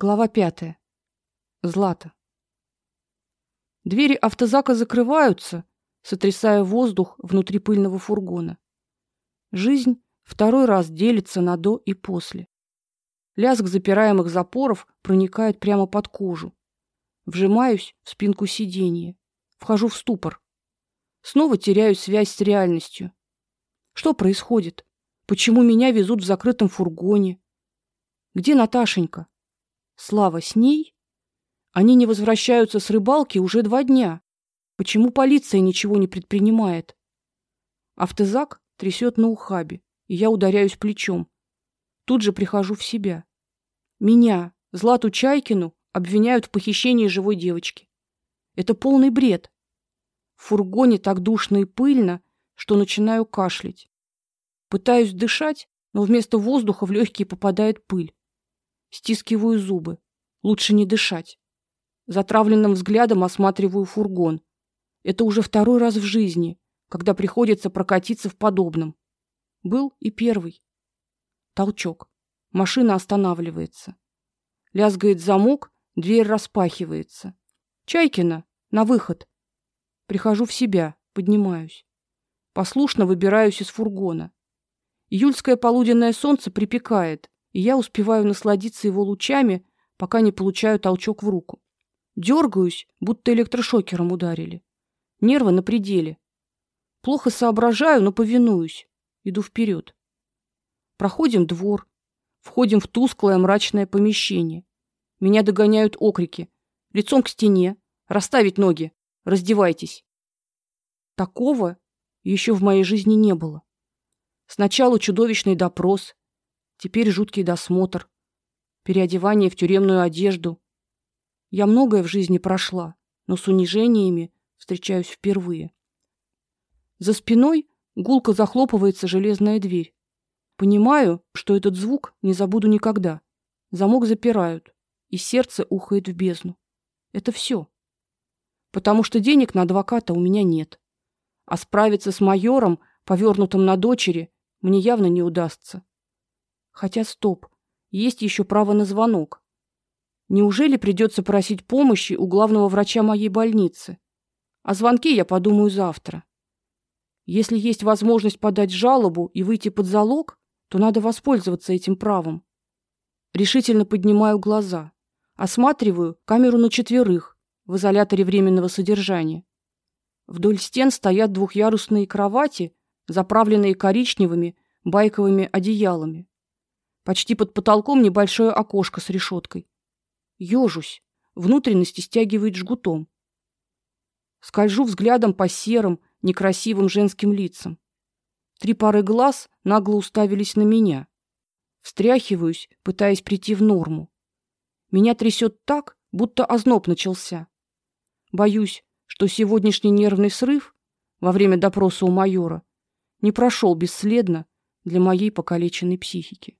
Глава пятая. Злата. Двери автозака закрываются, сотрясая воздух внутри пыльного фургона. Жизнь второй раз делится на до и после. Лязг запираемых запоров проникает прямо под кожу. Вжимаюсь в спинку сиденья, вхожу в ступор. Снова теряю связь с реальностью. Что происходит? Почему меня везут в закрытом фургоне? Где Наташенька? Слава с ней? Они не возвращаются с рыбалки уже два дня. Почему полиция ничего не предпринимает? Автозак трясет на ухабе, и я ударяюсь плечом. Тут же прихожу в себя. Меня, Злату Чайкину, обвиняют в похищении живой девочки. Это полный бред. В фургоне так душно и пыльно, что начинаю кашлять. Пытаюсь дышать, но вместо воздуха в легкие попадает пыль. Стискиваю зубы. Лучше не дышать. Затравленным взглядом осматриваю фургон. Это уже второй раз в жизни, когда приходится прокатиться в подобном. Был и первый. Толчок. Машина останавливается. Лязгает замок, дверь распахивается. Чайкина, на выход. Прихожу в себя, поднимаюсь. Послушно выбираюсь из фургона. Июльское полуденное солнце припекает и я успеваю насладиться его лучами, пока не получаю толчок в руку. Дергаюсь, будто электрошокером ударили. Нервы на пределе. Плохо соображаю, но повинуюсь. Иду вперед. Проходим двор, входим в тусклое мрачное помещение. Меня догоняют окрики: лицом к стене, расставить ноги, раздевайтесь. Такого еще в моей жизни не было. Сначала чудовищный допрос, Теперь жуткий досмотр, переодевание в тюремную одежду. Я многое в жизни прошла, но с унижениями встречаюсь впервые. За спиной гулко захлопывается железная дверь. Понимаю, что этот звук не забуду никогда. Замок запирают, и сердце ухает в бездну. Это все. Потому что денег на адвоката у меня нет. А справиться с майором, повернутым на дочери, мне явно не удастся. Хотя стоп, есть еще право на звонок. Неужели придется просить помощи у главного врача моей больницы? О звонке я подумаю завтра. Если есть возможность подать жалобу и выйти под залог, то надо воспользоваться этим правом. Решительно поднимаю глаза, осматриваю камеру на четверых в изоляторе временного содержания. Вдоль стен стоят двухъярусные кровати, заправленные коричневыми байковыми одеялами. Почти под потолком небольшое окошко с решеткой. Ёжусь, внутренности стягивает жгутом. Скольжу взглядом по серым, некрасивым женским лицам. Три пары глаз нагло уставились на меня. Встряхиваюсь, пытаясь прийти в норму. Меня трясет так, будто озноб начался. Боюсь, что сегодняшний нервный срыв во время допроса у майора не прошел бесследно для моей покалеченной психики.